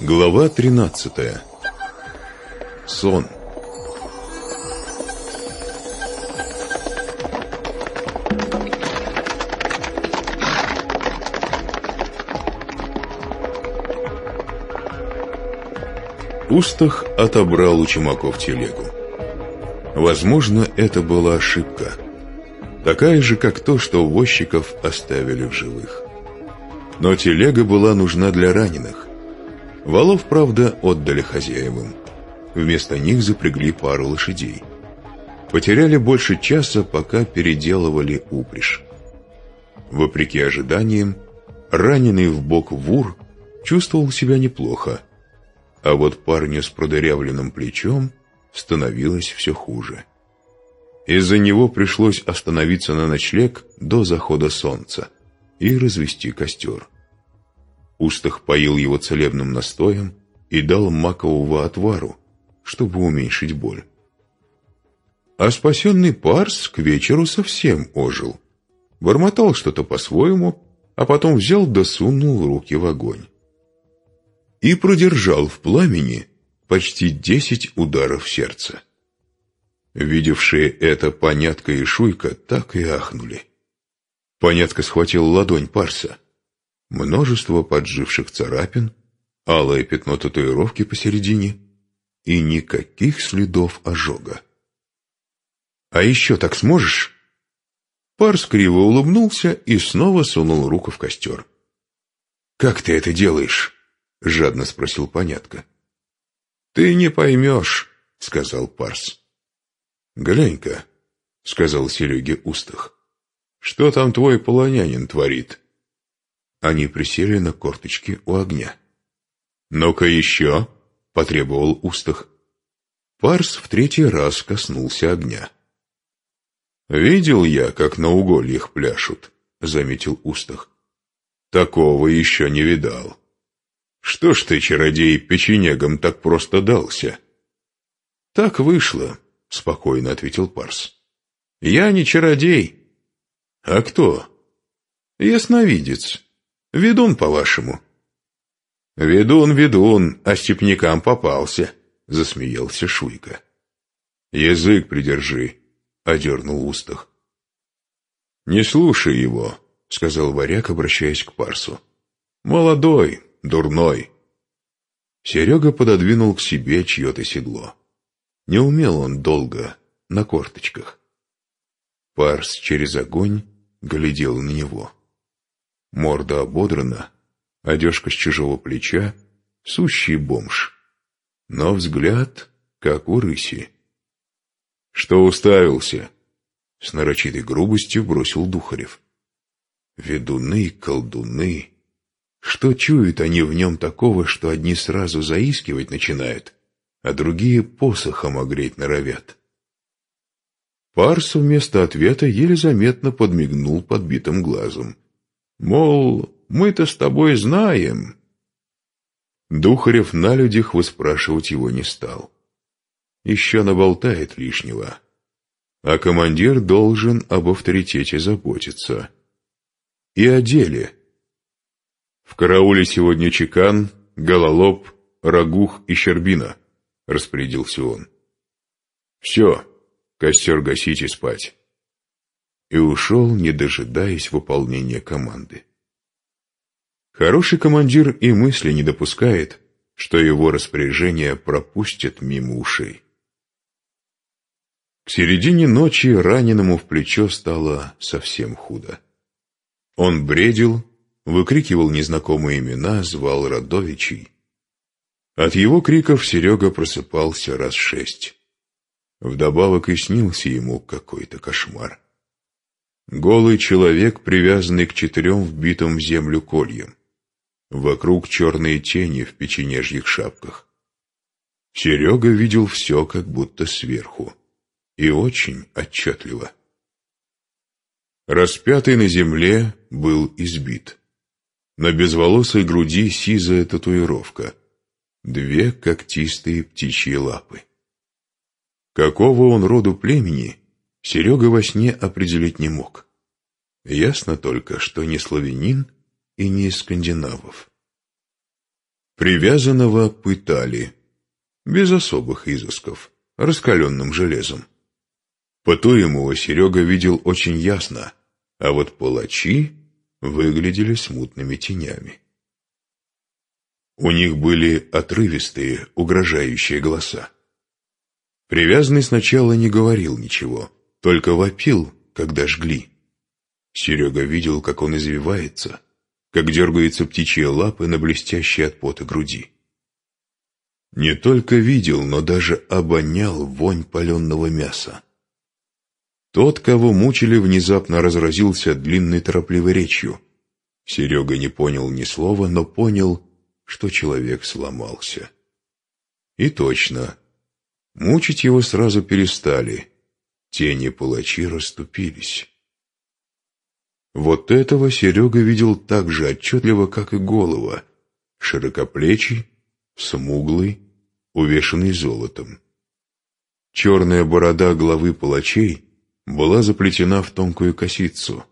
Глава 13. Сон. Устах отобрал у Чумаков телегу. Возможно, это была ошибка. Такая же, как то, что возчиков оставили в живых. Но телега была нужна для раненых. Валов, правда, отдали хозяевам. Вместо них запрягли пару лошадей. Потеряли больше часа, пока переделывали упряжь. Вопреки ожиданиям, раненый в бок вур чувствовал себя неплохо, а вот парню с продырявленным плечом становилось все хуже. Из-за него пришлось остановиться на ночлег до захода солнца и развести костер. Устах поил его целебным настоем и дал макового отвару, чтобы уменьшить боль. А спасенный Парс к вечеру совсем ожил. Бормотал что-то по-своему, а потом взял да сунул руки в огонь. И продержал в пламени почти десять ударов сердца. Видевшие это Понятка и Шуйка так и ахнули. Понятка схватил ладонь Парса. Множество подживших царапин, алое пятно татуировки посередине и никаких следов ожога. «А еще так сможешь?» Парс криво улыбнулся и снова сунул руку в костер. «Как ты это делаешь?» — жадно спросил Понятка. «Ты не поймешь», — сказал Парс. «Глянь-ка», — сказал Сереге Устах. «Что там твой полонянин творит?» Они присели на корточки у огня. «Ну-ка еще!» — потребовал Устах. Парс в третий раз коснулся огня. «Видел я, как на угольях пляшут», — заметил Устах. «Такого еще не видал. Что ж ты, чародей, печенегом так просто дался?» «Так вышло», — спокойно ответил Парс. «Я не чародей». «А кто?» «Ясновидец. Ведун, по-вашему». «Ведун, ведун, а степнякам попался», — засмеялся Шуйка. «Язык придержи», — одернул Устах. «Не слушай его», — сказал варяг, обращаясь к Парсу. «Молодой, дурной». Серега пододвинул к себе чье-то седло. Не умел он долго, на корточках. Парс через огонь глядел на него. Морда ободрана, одежка с чужого плеча, сущий бомж. Но взгляд, как у рыси. «Что уставился?» С нарочитой грубостью бросил Духарев. «Ведуны, колдуны...» Что чуют они в нем такого, что одни сразу заискивать начинают, а другие посохом огреть норовят? Парс вместо ответа еле заметно подмигнул подбитым глазом. Мол, мы-то с тобой знаем. Духарев на людях выспрашивать его не стал. Еще наболтает лишнего. А командир должен об авторитете заботиться. И о деле – в карауле сегодня Чекан, Гололоб, Рагух и Щербина, — распорядился он. Все, костер гасить и спать. И ушел, не дожидаясь выполнения команды. Хороший командир и мысли не допускает, что его распоряжение пропустят мимо ушей. К середине ночи раненому в плечо стало совсем худо. Он бредил, выкрикивал незнакомые имена, звал Радовичей. От его криков Серега просыпался раз шесть. Вдобавок и снился ему какой-то кошмар. Голый человек, привязанный к четырем вбитым в землю кольям. Вокруг черные тени в печенежьих шапках. Серега видел все как будто сверху. И очень отчетливо. Распятый на земле был избит. На безволосой груди сизая татуировка. Две когтистые птичьи лапы. Какого он роду племени, Серега во сне определить не мог. Ясно только, что не славянин и не из скандинавов. Привязанного пытали, без особых изысков, раскаленным железом. Пытуемого Серега видел очень ясно, а вот палачи выглядели смутными тенями. У них были отрывистые, угрожающие голоса. Привязанный сначала не говорил ничего, только вопил, когда жгли. Серега видел, как он извивается, как дергаются птичьи лапы на блестящей от пота груди. Не только видел, но даже обонял вонь паленого мяса. Тот, кого мучили, внезапно разразился длинной торопливой речью. Серега не понял ни слова, но понял, что человек сломался. И точно, мучить его сразу перестали, тени палачи расступились. Вот этого Серега видел так же отчетливо, как и голова, широкоплечий, смуглый, увешанный золотом. Черная борода главы палачей была заплетена в тонкую косицу.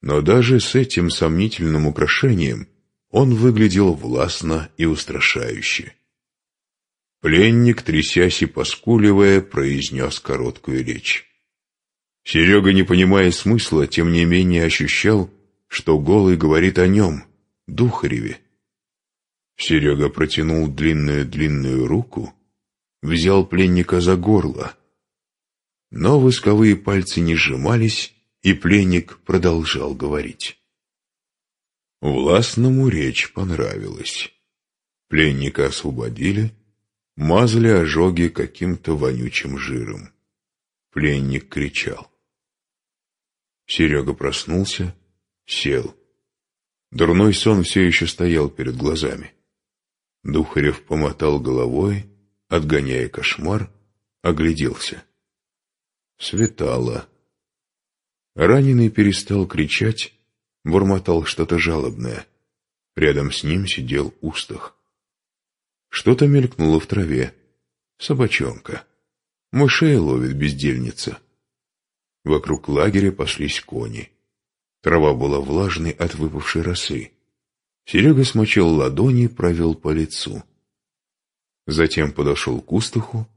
Но даже с этим сомнительным украшением он выглядел властно и устрашающе. Пленник, трясясь и поскуливая, произнес короткую речь. Серега, не понимая смысла, тем не менее ощущал, что голый говорит о нем, Духареве. Серега протянул длинную-длинную руку, взял пленника за горло. Но восковые пальцы не сжимались, и пленник продолжал говорить. Властному речь понравилась. Пленника освободили, мазали ожоги каким-то вонючим жиром. Пленник кричал. Серега проснулся, сел. Дурной сон все еще стоял перед глазами. Духарев помотал головой, отгоняя кошмар, огляделся. Светало. Раненый перестал кричать, бормотал что-то жалобное. Рядом с ним сидел Устах. Что-то мелькнуло в траве. Собачонка. Мышей ловит бездельница. Вокруг лагеря паслись кони. Трава была влажной от выпавшей росы. Серега смочил ладони, провел по лицу. Затем подошел к Устаху,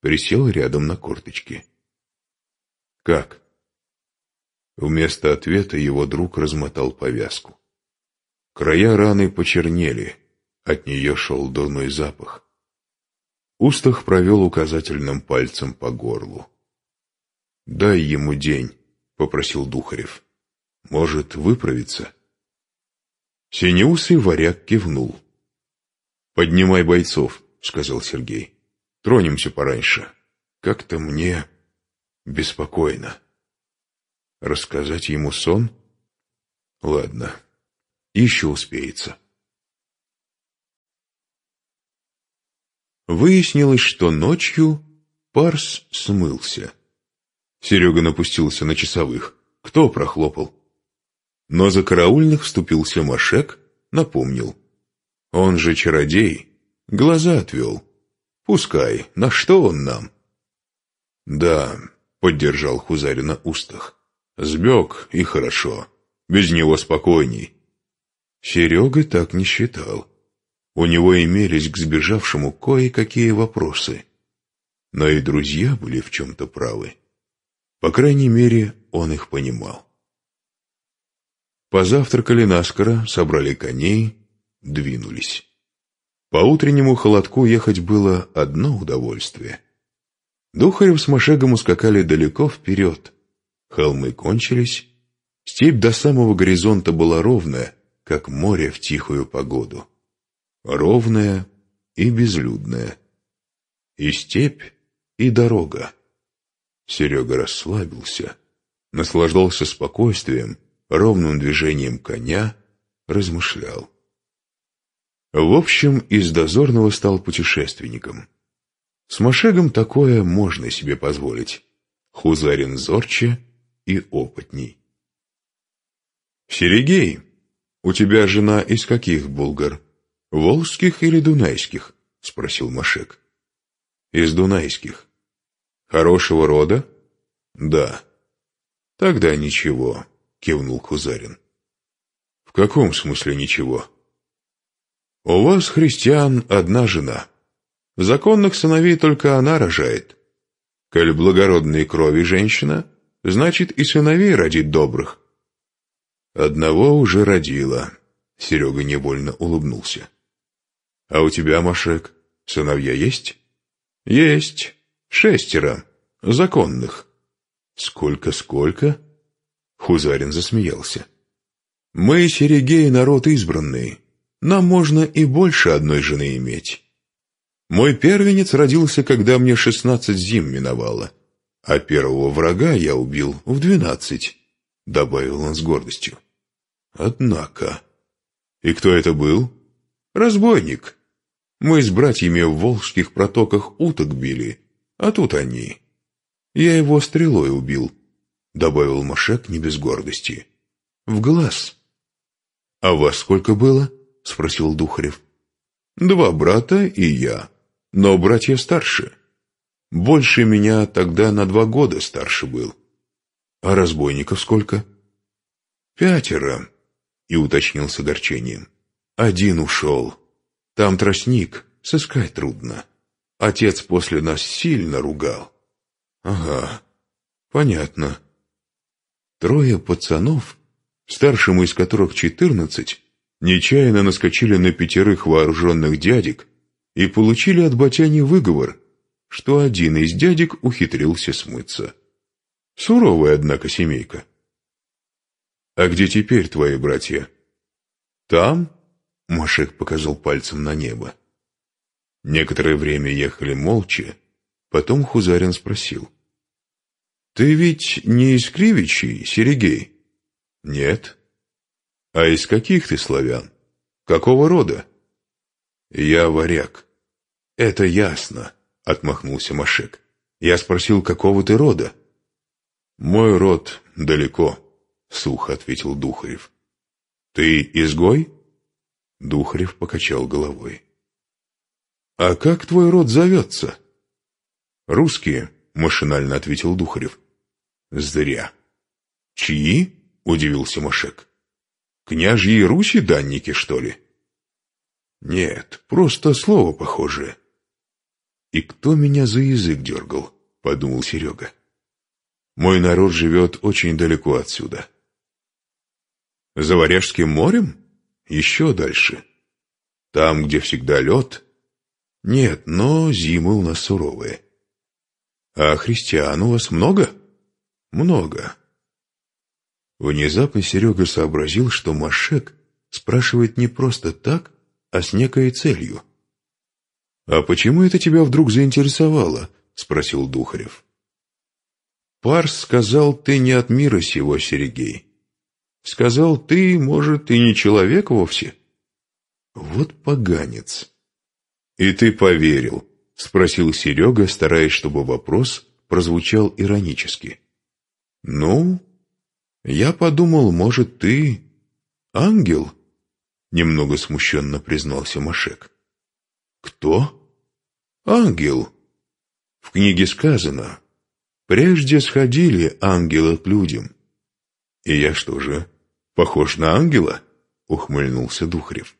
присел рядом на корточки. «Как?» Вместо ответа его друг размотал повязку. Края раны почернели, от нее шел дурной запах. Устах провел указательным пальцем по горлу. «Дай ему день», — попросил Духарев. «Может, выправиться?» Синеусый варяг кивнул. «Поднимай бойцов», — сказал Сергей. «Тронемся пораньше. Как-то мне беспокойно». Рассказать ему сон? Ладно, еще успеется. Выяснилось, что ночью Парс смылся. Серега напустился на часовых. Кто прохлопал? Но за караульных вступился Машек, напомнил. Он же чародей, глаза отвел. Пускай, на что он нам? Да, поддержал Хузарина устах. Сбег, и хорошо. Без него спокойней. Серега так не считал. У него имелись к сбежавшему кое-какие вопросы. Но и друзья были в чем-то правы. По крайней мере, он их понимал. Позавтракали наскоро, собрали коней, двинулись. По утреннему холодку ехать было одно удовольствие. Духарев с Машегом ускакали далеко вперед, Холмы кончились, степь до самого горизонта была ровная, как море в тихую погоду. Ровная и безлюдная. И степь, и дорога. Серега расслабился, наслаждался спокойствием, ровным движением коня, размышлял. В общем, из дозорного стал путешественником. С Машегом такое можно себе позволить. Хузарин зорче, и опытней. «Серегей, у тебя жена из каких булгар? Волжских или дунайских?» — спросил Машек. «Из дунайских. Хорошего рода?» «Да». «Тогда ничего», — кивнул Кузарин. «В каком смысле ничего?» У вас, христиан, одна жена. Законных сыновей только она рожает. Коль благородной крови женщина, значит и сыновей родит добрых. Одного уже родила. Серега невольно улыбнулся. А у тебя, Машек, сыновья есть? Есть. Шестеро. Законных. Сколько-сколько? Хузарин засмеялся. Мы, Серегей, народ избранный. Нам можно и больше одной жены иметь. Мой первенец родился, когда мне шестнадцать зим миновало, а первого врага я убил в двенадцать, — добавил он с гордостью. Однако... И кто это был? Разбойник. Мы с братьями в волжских протоках уток били, а тут они. Я его стрелой убил, — добавил Машек не без гордости. В глаз. А вас сколько было? — спросил Духарев. Два брата и я, но братья старше. Больше меня тогда на два года старше был. А разбойников сколько? Пятеро, и уточнил с огорчением. Один ушел. Там тростник, сыскать трудно. Отец после нас сильно ругал. Ага, понятно. Трое пацанов, старшему из которых четырнадцать, нечаянно наскочили на пятерых вооруженных дядек и получили от батяни выговор, что один из дядек ухитрился смыться. Суровая, однако, семейка. «А где теперь твои братья?» «Там?» — Машек показал пальцем на небо. Некоторое время ехали молча, потом Хузарин спросил. «Ты ведь не из Кривичей, Серегей?» «Нет». «А из каких ты славян? Какого рода?» «Я варяг». «Это ясно», — отмахнулся Машек. «Я спросил, какого ты рода?» «Мой род далеко», — сухо ответил Духарев. «Ты изгой?» Духарев покачал головой. «А как твой род зовется?» «Русские», — машинально ответил Духарев. «Зря». «Чьи?» — удивился Машек. «Княжьи Руси данники, что ли?» «Нет, просто слово похожее». «И кто меня за язык дергал?» — подумал Серега. «Мой народ живет очень далеко отсюда». «За Варяжским морем? Еще дальше. Там, где всегда лед?» «Нет, но зимы у нас суровые». «А христиан у вас много?» «Много». Внезапно Серега сообразил, что Машек спрашивает не просто так, а с некой целью. «А почему это тебя вдруг заинтересовало?» — спросил Духарев. «Парс сказал, ты не от мира сего, Сергей. Сказал, ты, может, и не человек вовсе». «Вот поганец». «И ты поверил?» — спросил Серега, стараясь, чтобы вопрос прозвучал иронически. «Ну, я подумал, может, ты ангел?» Немного смущенно признался Машек. «Кто?» «Ангел. В книге сказано, прежде сходили ангелы к людям». «И я что же, похож на ангела?» — ухмыльнулся Духарев.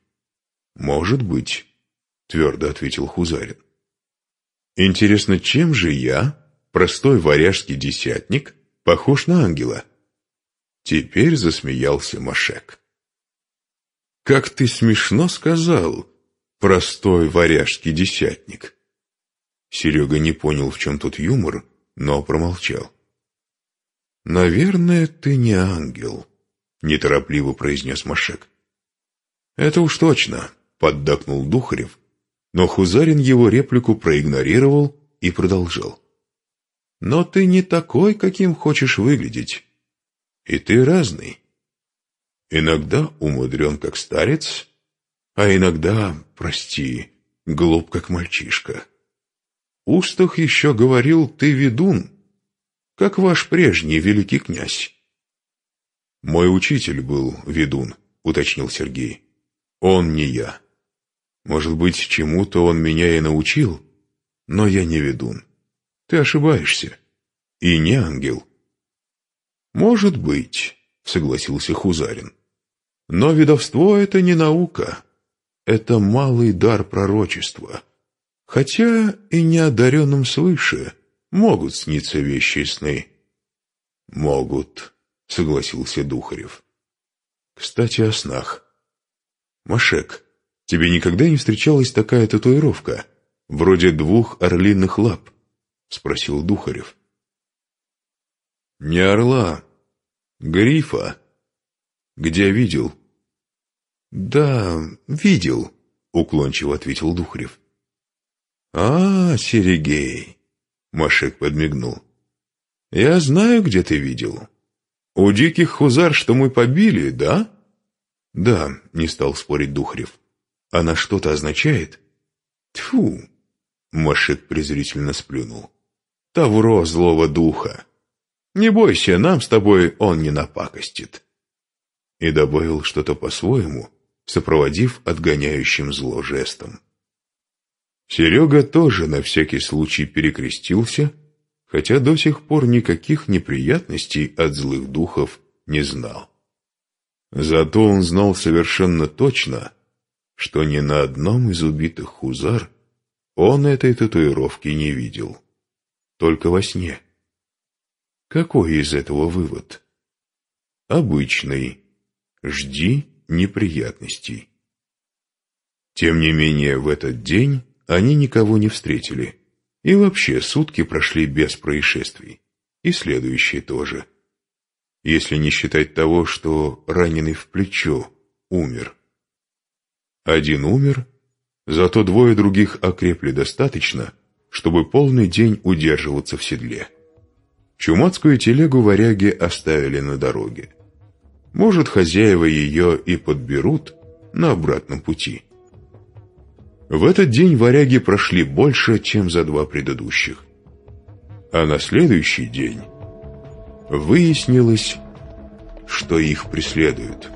«Может быть», — твердо ответил Хузарин. «Интересно, чем же я, простой варяжский десятник, похож на ангела?» Теперь засмеялся Машек. «Как ты смешно сказал, простой варяжский десятник!» Серега не понял, в чем тут юмор, но промолчал. «Наверное, ты не ангел», — неторопливо произнес Машек. «Это уж точно», — поддакнул Духарев, но Хузарин его реплику проигнорировал и продолжал. «Но ты не такой, каким хочешь выглядеть. И ты разный. Иногда умудрен, как старец, а иногда, прости, глуп, как мальчишка. Устах еще говорил, ты ведун, как ваш прежний великий князь. Мой учитель был ведун, уточнил Сергей. Он не я. Может быть, чему-то он меня и научил, но я не ведун. Ты ошибаешься. И не ангел. Может быть, согласился Хузарин. Но ведовство — это не наука. это малый дар пророчества. Хотя и неодаренным свыше могут сниться вещи сны. Могут, согласился Духарев. Кстати, о снах. Машек, тебе никогда не встречалась такая татуировка, вроде двух орлиных лап? Спросил Духарев. Не орла, грифа. Где видел? Да, видел, уклончиво ответил Духарев. А, Серегей, Машек подмигнул. Я знаю, где ты видел. У диких хузар, что мы побили, да? Да, не стал спорить Духарев. Она что-то означает? Тьфу! Машек презрительно сплюнул. Тавро злого духа. Не бойся, нам с тобой он не напакостит. И добавил что-то по-своему, сопроводив отгоняющим зло жестом. Серега тоже на всякий случай перекрестился, хотя до сих пор никаких неприятностей от злых духов не знал. Зато он знал совершенно точно, что ни на одном из убитых хузар он этой татуировки не видел. Только во сне. Какой из этого вывод? Обычный. Жди неприятностей. Тем не менее, в этот день они никого не встретили. И вообще сутки прошли без происшествий. И следующие тоже если не считать того, что раненый в плечо умер. Один умер, зато двое других окрепли достаточно, чтобы полный день удерживаться в седле. Чумацкую телегу варяги оставили на дороге. Может, хозяева ее и подберут на обратном пути. В этот день варяги прошли больше, чем за два предыдущих. А на следующий день Выяснилось, что их преследуют.